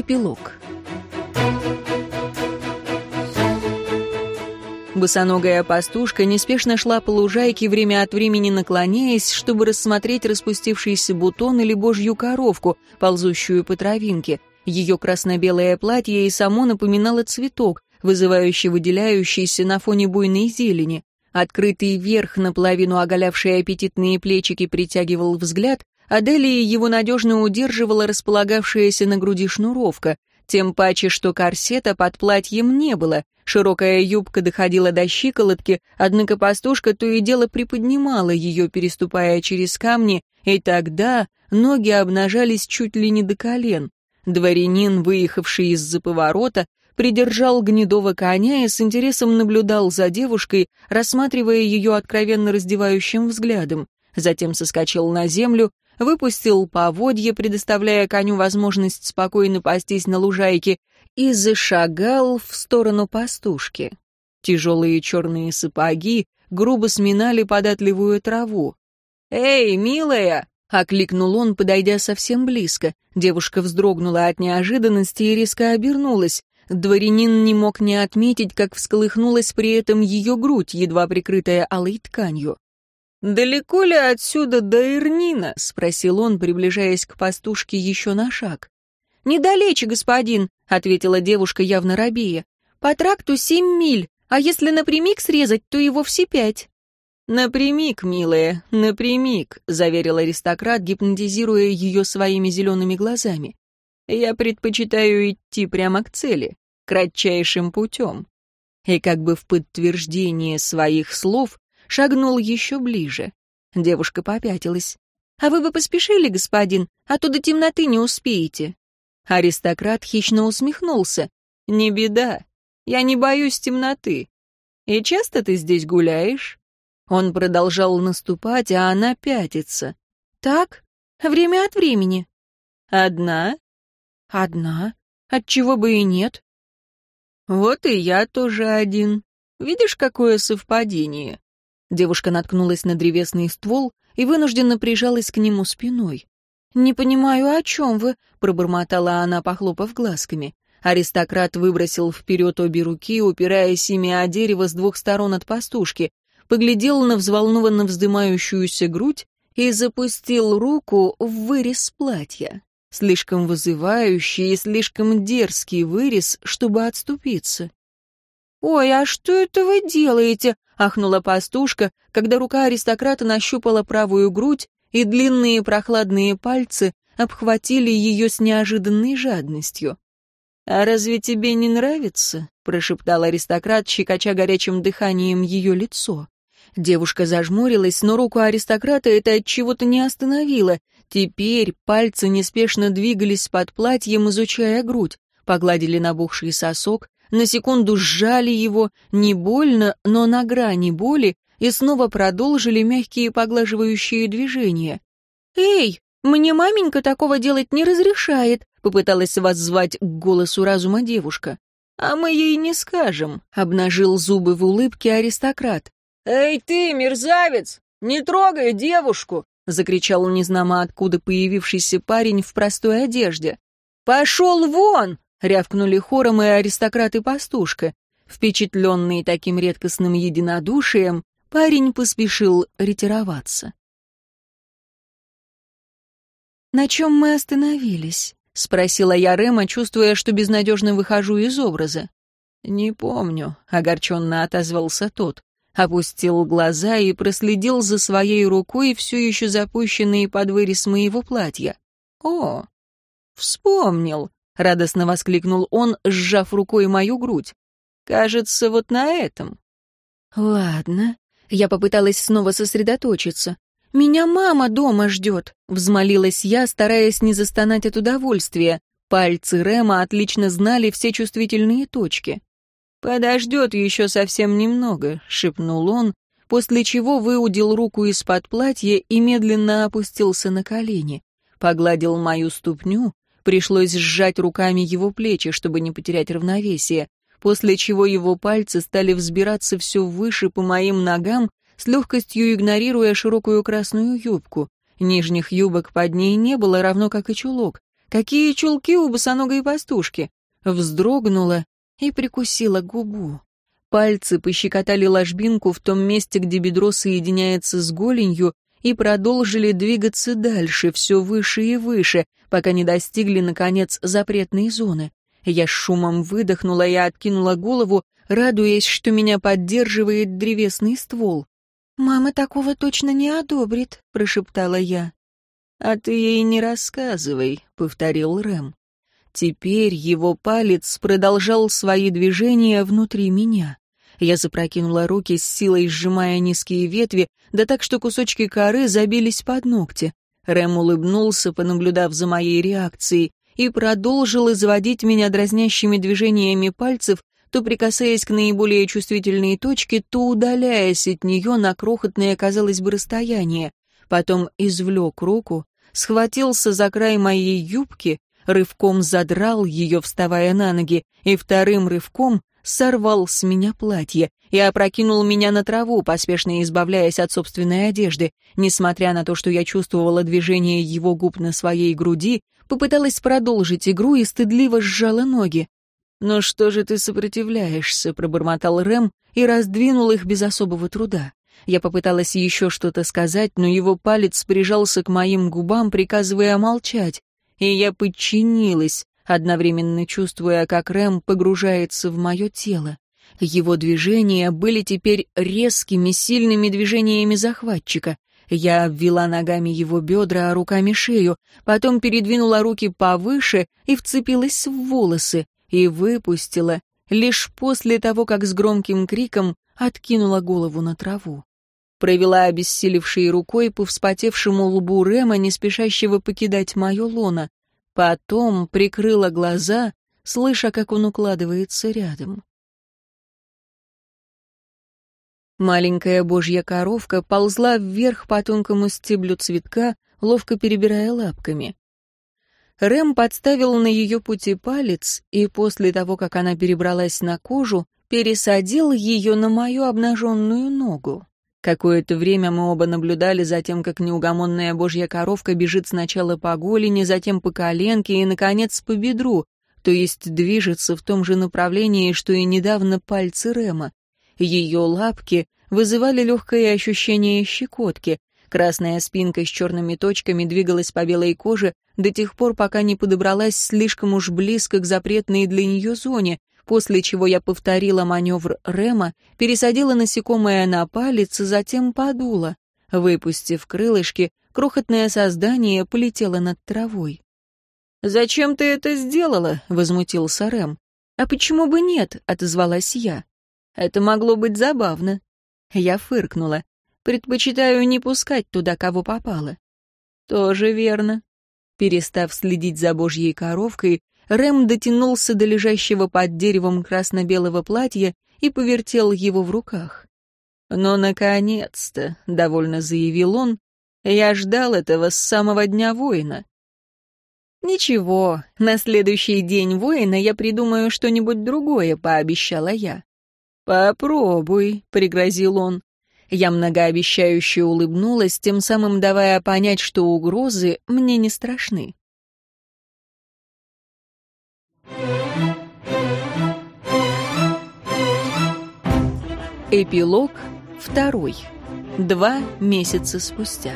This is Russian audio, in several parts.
Эпилог. Босоногая пастушка неспешно шла по лужайке, время от времени наклоняясь, чтобы рассмотреть распустившийся бутон или божью коровку, ползущую по травинке. Ее красно-белое платье и само напоминало цветок, вызывающий выделяющийся на фоне буйной зелени. Открытый верх, наполовину оголявший аппетитные плечики, притягивал взгляд, а Делии его надежно удерживала располагавшаяся на груди шнуровка, тем паче, что корсета под платьем не было, Широкая юбка доходила до щиколотки, однако пастушка то и дело приподнимала ее, переступая через камни, и тогда ноги обнажались чуть ли не до колен. Дворянин, выехавший из-за поворота, придержал гнедого коня и с интересом наблюдал за девушкой, рассматривая ее откровенно раздевающим взглядом. Затем соскочил на землю, выпустил поводье, предоставляя коню возможность спокойно пастись на лужайке, и зашагал в сторону пастушки. Тяжелые черные сапоги грубо сминали податливую траву. «Эй, милая!» — окликнул он, подойдя совсем близко. Девушка вздрогнула от неожиданности и резко обернулась. Дворянин не мог не отметить, как всколыхнулась при этом ее грудь, едва прикрытая алой тканью. «Далеко ли отсюда до Ирнина?» — спросил он, приближаясь к пастушке еще на шаг. «Недалече, господин», — ответила девушка явно робея. «По тракту семь миль, а если напрямик срезать, то и вовсе пять». «Напрямик, милая, напрямик», — заверил аристократ, гипнотизируя ее своими зелеными глазами. «Я предпочитаю идти прямо к цели, кратчайшим путем». И как бы в подтверждение своих слов шагнул еще ближе. Девушка попятилась. «А вы бы поспешили, господин, а то до темноты не успеете». Аристократ хищно усмехнулся. «Не беда, я не боюсь темноты. И часто ты здесь гуляешь?» Он продолжал наступать, а она пятится. «Так, время от времени». «Одна?» «Одна. Отчего бы и нет?» «Вот и я тоже один. Видишь, какое совпадение?» Девушка наткнулась на древесный ствол и вынужденно прижалась к нему спиной. «Не понимаю, о чем вы?» — пробормотала она, похлопав глазками. Аристократ выбросил вперед обе руки, упираясь ими о дерево с двух сторон от пастушки, поглядел на взволнованно вздымающуюся грудь и запустил руку в вырез платья. Слишком вызывающий и слишком дерзкий вырез, чтобы отступиться. «Ой, а что это вы делаете?» — ахнула пастушка, когда рука аристократа нащупала правую грудь и длинные прохладные пальцы обхватили ее с неожиданной жадностью. «А разве тебе не нравится?» — прошептал аристократ, щекоча горячим дыханием ее лицо. Девушка зажмурилась, но руку аристократа это от чего-то не остановило. Теперь пальцы неспешно двигались под платьем, изучая грудь, погладили набухший сосок, на секунду сжали его, не больно, но на грани боли, и снова продолжили мягкие поглаживающие движения. «Эй, мне маменька такого делать не разрешает», — попыталась воззвать к голосу разума девушка. «А мы ей не скажем», — обнажил зубы в улыбке аристократ. «Эй ты, мерзавец, не трогай девушку!» — закричал незнамо откуда появившийся парень в простой одежде. «Пошел вон!» — рявкнули хором и аристократ и пастушка. Впечатленный таким редкостным единодушием, парень поспешил ретироваться. «На чем мы остановились?» — спросила я Рема, чувствуя, что безнадежно выхожу из образа. «Не помню», — огорченно отозвался тот. Опустил глаза и проследил за своей рукой, все еще запущенные под вырез моего платья. «О, вспомнил», — радостно воскликнул он, сжав рукой мою грудь. «Кажется, вот на этом». «Ладно», я попыталась снова сосредоточиться. «Меня мама дома ждет», — взмолилась я, стараясь не застонать от удовольствия. Пальцы Рема отлично знали все чувствительные точки. «Подождет еще совсем немного», — шепнул он, после чего выудил руку из-под платья и медленно опустился на колени. Погладил мою ступню, пришлось сжать руками его плечи, чтобы не потерять равновесие после чего его пальцы стали взбираться все выше по моим ногам, с легкостью игнорируя широкую красную юбку. Нижних юбок под ней не было, равно как и чулок. Какие чулки у босоногой пастушки? Вздрогнула и прикусила губу. Пальцы пощекотали ложбинку в том месте, где бедро соединяется с голенью, и продолжили двигаться дальше, все выше и выше, пока не достигли, наконец, запретной зоны. Я с шумом выдохнула и откинула голову, радуясь, что меня поддерживает древесный ствол. «Мама такого точно не одобрит», — прошептала я. «А ты ей не рассказывай», — повторил Рэм. Теперь его палец продолжал свои движения внутри меня. Я запрокинула руки с силой, сжимая низкие ветви, да так, что кусочки коры забились под ногти. Рэм улыбнулся, понаблюдав за моей реакцией, и продолжил изводить меня дразнящими движениями пальцев, то прикасаясь к наиболее чувствительной точке, то удаляясь от нее на крохотное, казалось бы, расстояние. Потом извлек руку, схватился за край моей юбки, рывком задрал ее, вставая на ноги, и вторым рывком сорвал с меня платье и опрокинул меня на траву, поспешно избавляясь от собственной одежды. Несмотря на то, что я чувствовала движение его губ на своей груди, попыталась продолжить игру и стыдливо сжала ноги. «Ну что же ты сопротивляешься?» — пробормотал Рэм и раздвинул их без особого труда. Я попыталась еще что-то сказать, но его палец прижался к моим губам, приказывая молчать, и я подчинилась, одновременно чувствуя, как Рэм погружается в мое тело. Его движения были теперь резкими, сильными движениями захватчика. Я обвела ногами его бедра, а руками шею, потом передвинула руки повыше и вцепилась в волосы, и выпустила, лишь после того, как с громким криком откинула голову на траву. Провела обессилевшей рукой по вспотевшему лбу Рема, не спешащего покидать мое лоно. Потом прикрыла глаза, слыша, как он укладывается рядом. Маленькая божья коровка ползла вверх по тонкому стеблю цветка, ловко перебирая лапками. Рэм подставил на ее пути палец, и после того, как она перебралась на кожу, пересадил ее на мою обнаженную ногу. Какое-то время мы оба наблюдали за тем, как неугомонная божья коровка бежит сначала по голени, затем по коленке и, наконец, по бедру, то есть движется в том же направлении, что и недавно пальцы Рема. Ее лапки вызывали легкое ощущение щекотки. Красная спинка с черными точками двигалась по белой коже до тех пор, пока не подобралась слишком уж близко к запретной для нее зоне, после чего я повторила маневр Рема, пересадила насекомое на палец, и затем подула. Выпустив крылышки, крохотное создание полетело над травой. «Зачем ты это сделала?» — возмутился Рэм. «А почему бы нет?» — отозвалась я. «Это могло быть забавно». Я фыркнула. «Предпочитаю не пускать туда, кого попало». «Тоже верно». Перестав следить за божьей коровкой, Рэм дотянулся до лежащего под деревом красно-белого платья и повертел его в руках. «Но, наконец-то», — довольно заявил он, — «я ждал этого с самого дня воина». «Ничего, на следующий день воина я придумаю что-нибудь другое», — пообещала я. «Попробуй», — пригрозил он. Я многообещающе улыбнулась, тем самым давая понять, что угрозы мне не страшны. Эпилог второй. Два месяца спустя.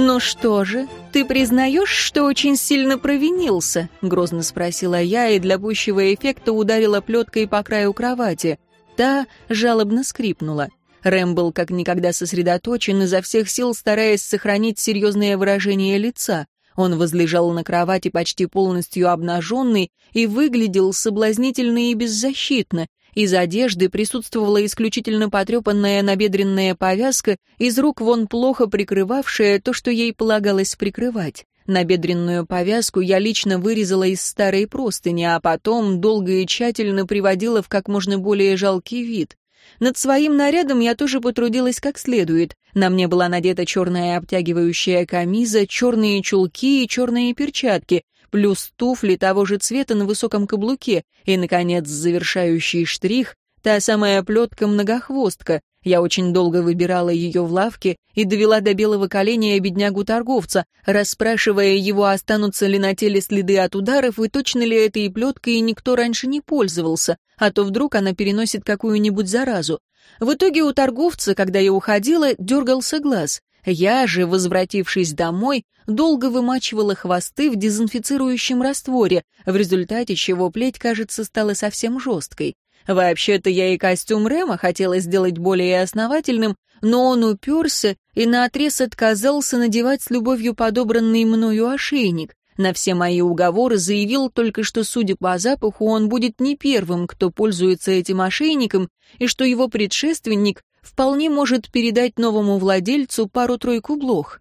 «Ну что же, ты признаешь, что очень сильно провинился?» — грозно спросила я и для пущего эффекта ударила плеткой по краю кровати. Та жалобно скрипнула. Рэм был как никогда сосредоточен, изо всех сил стараясь сохранить серьезное выражение лица. Он возлежал на кровати почти полностью обнаженный и выглядел соблазнительно и беззащитно. Из одежды присутствовала исключительно потрепанная набедренная повязка, из рук вон плохо прикрывавшая то, что ей полагалось прикрывать. Набедренную повязку я лично вырезала из старой простыни, а потом долго и тщательно приводила в как можно более жалкий вид. Над своим нарядом я тоже потрудилась как следует. На мне была надета черная обтягивающая камиза, черные чулки и черные перчатки, плюс туфли того же цвета на высоком каблуке, и, наконец, завершающий штрих — Та самая плетка-многохвостка. Я очень долго выбирала ее в лавке и довела до белого коленя беднягу-торговца, расспрашивая его, останутся ли на теле следы от ударов и точно ли этой плеткой и никто раньше не пользовался, а то вдруг она переносит какую-нибудь заразу. В итоге у торговца, когда я уходила, дергался глаз. Я же, возвратившись домой, долго вымачивала хвосты в дезинфицирующем растворе, в результате чего плеть, кажется, стала совсем жесткой. Вообще-то я и костюм Рема хотела сделать более основательным, но он уперся и наотрез отказался надевать с любовью подобранный мною ошейник. На все мои уговоры заявил только, что, судя по запаху, он будет не первым, кто пользуется этим ошейником, и что его предшественник вполне может передать новому владельцу пару-тройку блох.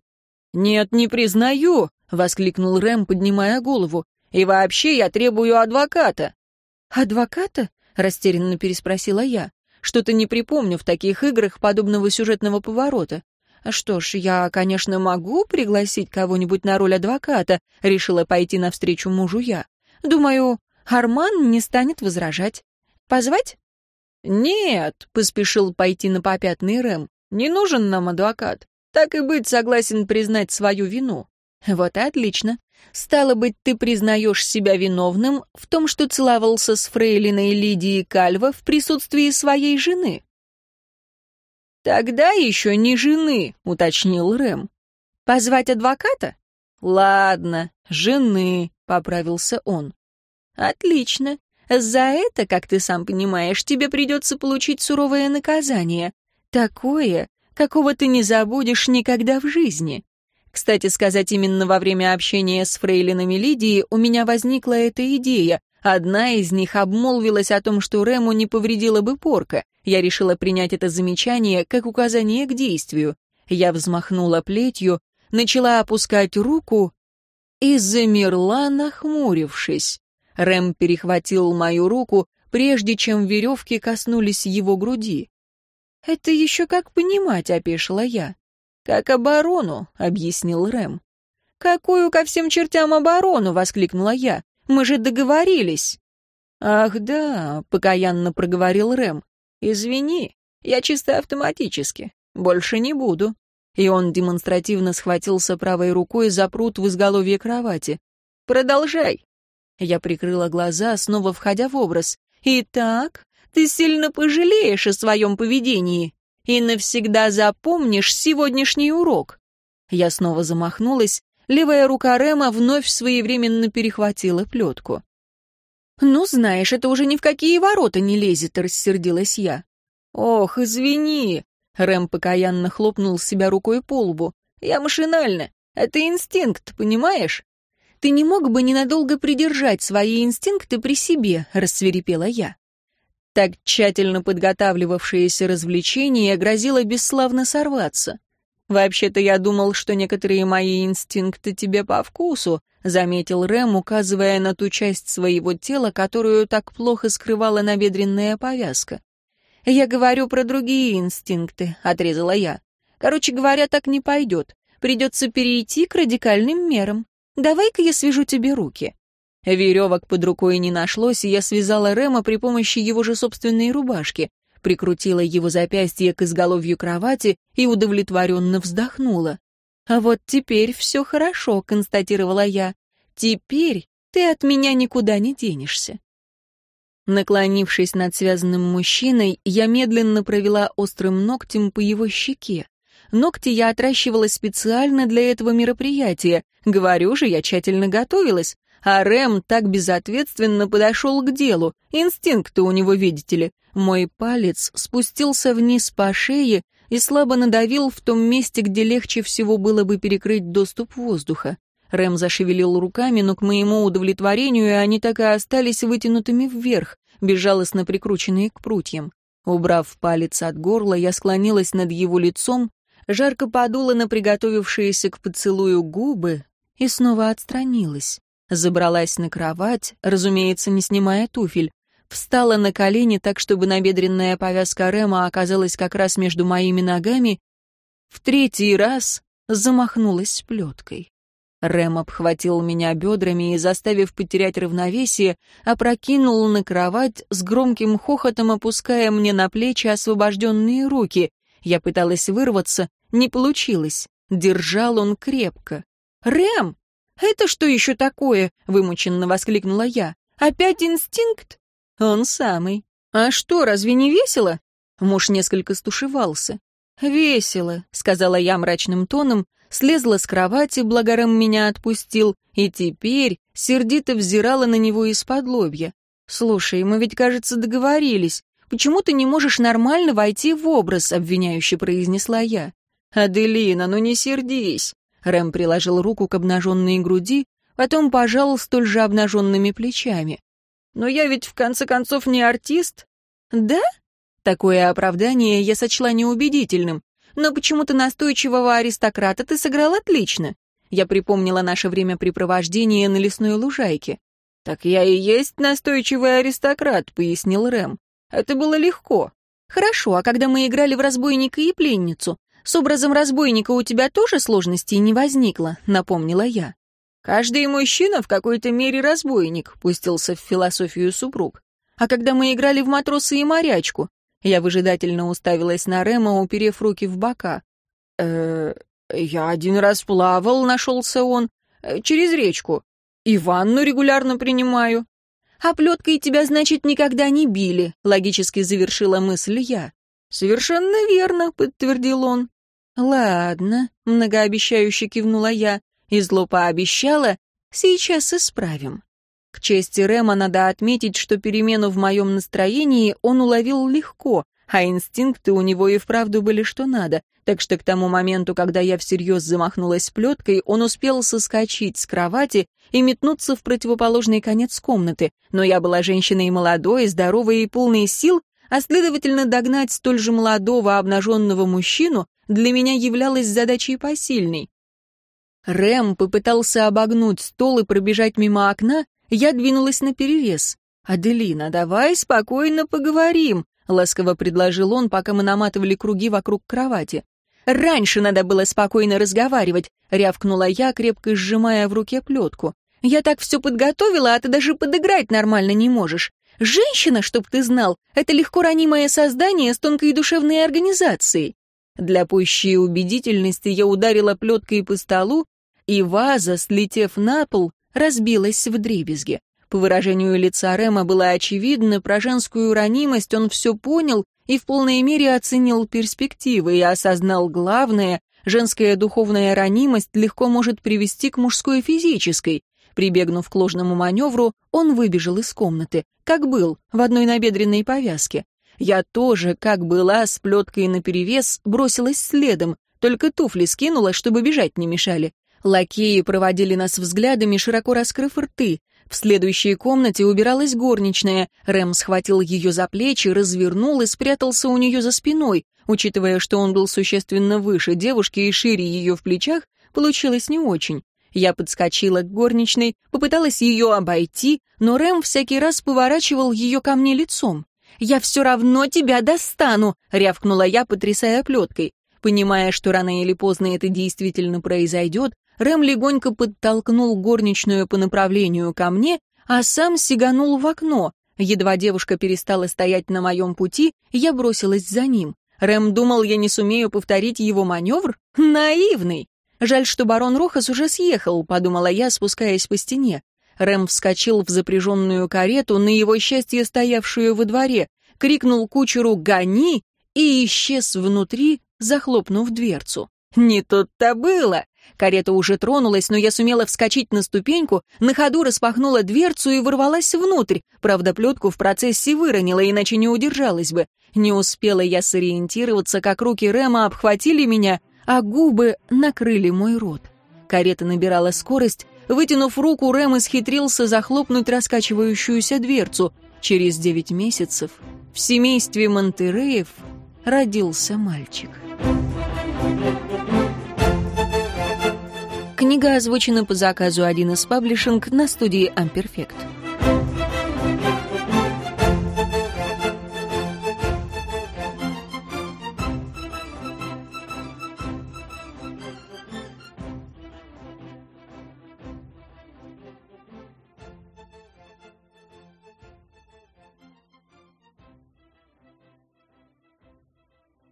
«Нет, не признаю», — воскликнул Рэм, поднимая голову. «И вообще я требую адвоката». «Адвоката?» растерянно переспросила я. Что-то не припомню в таких играх подобного сюжетного поворота. Что ж, я, конечно, могу пригласить кого-нибудь на роль адвоката, решила пойти навстречу мужу я. Думаю, Арман не станет возражать. Позвать? Нет, поспешил пойти на попятный Рэм. Не нужен нам адвокат. Так и быть, согласен признать свою вину. Вот и отлично. Стало быть, ты признаешь себя виновным в том, что целовался с фрейлиной Лидией Кальва в присутствии своей жены. «Тогда еще не жены», — уточнил Рэм. «Позвать адвоката?» «Ладно, жены», — поправился он. «Отлично. За это, как ты сам понимаешь, тебе придется получить суровое наказание. Такое, какого ты не забудешь никогда в жизни. Кстати сказать, именно во время общения с фрейлинами Лидии у меня возникла эта идея. Одна из них обмолвилась о том, что Рему не повредила бы порка. Я решила принять это замечание как указание к действию. Я взмахнула плетью, начала опускать руку и замерла, нахмурившись. Рэм перехватил мою руку, прежде чем веревки коснулись его груди. «Это еще как понимать», — опешила я. «Как оборону», — объяснил Рэм. «Какую ко всем чертям оборону?» — воскликнула я. «Мы же договорились». «Ах да», — покаянно проговорил Рэм. «Извини, я чисто автоматически. Больше не буду». И он демонстративно схватился правой рукой за пруд в изголовье кровати. «Продолжай». Я прикрыла глаза, снова входя в образ. «Итак, ты сильно пожалеешь о своем поведении и навсегда запомнишь сегодняшний урок». Я снова замахнулась, левая рука Рема вновь своевременно перехватила плетку. «Ну, знаешь, это уже ни в какие ворота не лезет», — рассердилась я. «Ох, извини», — Рэм покаянно хлопнул себя рукой по лбу. «Я машинально. Это инстинкт, понимаешь?» «Ты не мог бы ненадолго придержать свои инстинкты при себе», — рассверепела я. Так тщательно подготавливавшееся развлечение грозило бесславно сорваться. «Вообще-то я думал, что некоторые мои инстинкты тебе по вкусу», заметил Рэм, указывая на ту часть своего тела, которую так плохо скрывала набедренная повязка. «Я говорю про другие инстинкты», — отрезала я. «Короче говоря, так не пойдет. Придется перейти к радикальным мерам. Давай-ка я свяжу тебе руки». Веревок под рукой не нашлось, и я связала Рема при помощи его же собственной рубашки, прикрутила его запястье к изголовью кровати и удовлетворенно вздохнула. «А вот теперь все хорошо», — констатировала я. «Теперь ты от меня никуда не денешься». Наклонившись над связанным мужчиной, я медленно провела острым ногтем по его щеке. Ногти я отращивала специально для этого мероприятия. Говорю же, я тщательно готовилась. А Рэм так безответственно подошел к делу. Инстинкты у него, видите ли. Мой палец спустился вниз по шее и слабо надавил в том месте, где легче всего было бы перекрыть доступ воздуха. Рэм зашевелил руками, но к моему удовлетворению они так и остались вытянутыми вверх, безжалостно прикрученные к прутьям. Убрав палец от горла, я склонилась над его лицом, жарко подула на приготовившиеся к поцелую губы и снова отстранилась. Забралась на кровать, разумеется, не снимая туфель. Встала на колени так, чтобы набедренная повязка Рема оказалась как раз между моими ногами. В третий раз замахнулась плеткой. Рэм обхватил меня бедрами и, заставив потерять равновесие, опрокинул на кровать с громким хохотом, опуская мне на плечи освобожденные руки. Я пыталась вырваться, не получилось. Держал он крепко. «Рэм, это что еще такое?» — вымученно воскликнула я. «Опять инстинкт?» «Он самый». «А что, разве не весело?» Муж несколько стушевался. «Весело», — сказала я мрачным тоном, слезла с кровати, благором меня отпустил, и теперь сердито взирала на него из-под лобья. «Слушай, мы ведь, кажется, договорились. Почему ты не можешь нормально войти в образ?» — обвиняюще произнесла я. «Аделина, ну не сердись!» Рэм приложил руку к обнаженной груди, потом пожал столь же обнаженными плечами. «Но я ведь в конце концов не артист?» «Да?» Такое оправдание я сочла неубедительным но почему-то настойчивого аристократа ты сыграл отлично. Я припомнила наше времяпрепровождение на лесной лужайке. «Так я и есть настойчивый аристократ», — пояснил Рэм. «Это было легко». «Хорошо, а когда мы играли в разбойника и пленницу, с образом разбойника у тебя тоже сложностей не возникло», — напомнила я. «Каждый мужчина в какой-то мере разбойник», — пустился в философию супруг. «А когда мы играли в матроса и морячку, я выжидательно уставилась на Рема, уперев руки в бока. э я один раз плавал, нашелся он, э, через речку. И ванну регулярно принимаю. А плеткой тебя, значит, никогда не били, логически завершила мысль я. Совершенно верно, подтвердил он. Ладно, многообещающе кивнула я, и зло пообещала, сейчас исправим. К чести Рема надо отметить, что перемену в моем настроении он уловил легко, а инстинкты у него и вправду были что надо, так что к тому моменту, когда я всерьез замахнулась плеткой, он успел соскочить с кровати и метнуться в противоположный конец комнаты, но я была женщиной молодой, здоровой и полной сил, а следовательно догнать столь же молодого обнаженного мужчину для меня являлась задачей посильной. Рэм попытался обогнуть стол и пробежать мимо окна, я двинулась на перерез. «Аделина, давай спокойно поговорим», — ласково предложил он, пока мы наматывали круги вокруг кровати. «Раньше надо было спокойно разговаривать», — рявкнула я, крепко сжимая в руке плетку. «Я так все подготовила, а ты даже подыграть нормально не можешь. Женщина, чтоб ты знал, это легко ранимое создание с тонкой душевной организацией». Для пущей убедительности я ударила плеткой по столу, и ваза, слетев на пол, разбилась в дребезги. По выражению лица Рема было очевидно, про женскую ранимость он все понял и в полной мере оценил перспективы и осознал главное, женская духовная ранимость легко может привести к мужской физической. Прибегнув к ложному маневру, он выбежал из комнаты, как был, в одной набедренной повязке. Я тоже, как была, с плеткой наперевес, бросилась следом, только туфли скинула, чтобы бежать не мешали. Лакеи проводили нас взглядами, широко раскрыв рты. В следующей комнате убиралась горничная. Рэм схватил ее за плечи, развернул и спрятался у нее за спиной. Учитывая, что он был существенно выше девушки и шире ее в плечах, получилось не очень. Я подскочила к горничной, попыталась ее обойти, но Рэм всякий раз поворачивал ее ко мне лицом. «Я все равно тебя достану!» — рявкнула я, потрясая плеткой. Понимая, что рано или поздно это действительно произойдет, Рэм легонько подтолкнул горничную по направлению ко мне, а сам сиганул в окно. Едва девушка перестала стоять на моем пути, я бросилась за ним. Рэм думал, я не сумею повторить его маневр? Наивный! Жаль, что барон Рохас уже съехал, подумала я, спускаясь по стене. Рэм вскочил в запряженную карету, на его счастье стоявшую во дворе, крикнул кучеру «Гони!» и исчез внутри, захлопнув дверцу. Не тут-то было. Карета уже тронулась, но я сумела вскочить на ступеньку, на ходу распахнула дверцу и ворвалась внутрь. Правда, плетку в процессе выронила, иначе не удержалась бы. Не успела я сориентироваться, как руки Рема обхватили меня, а губы накрыли мой рот. Карета набирала скорость. Вытянув руку, Рэм исхитрился захлопнуть раскачивающуюся дверцу. Через девять месяцев в семействе Монтереев родился мальчик. Книга озвучена по заказу 1С Паблишинг на студии Amperfect.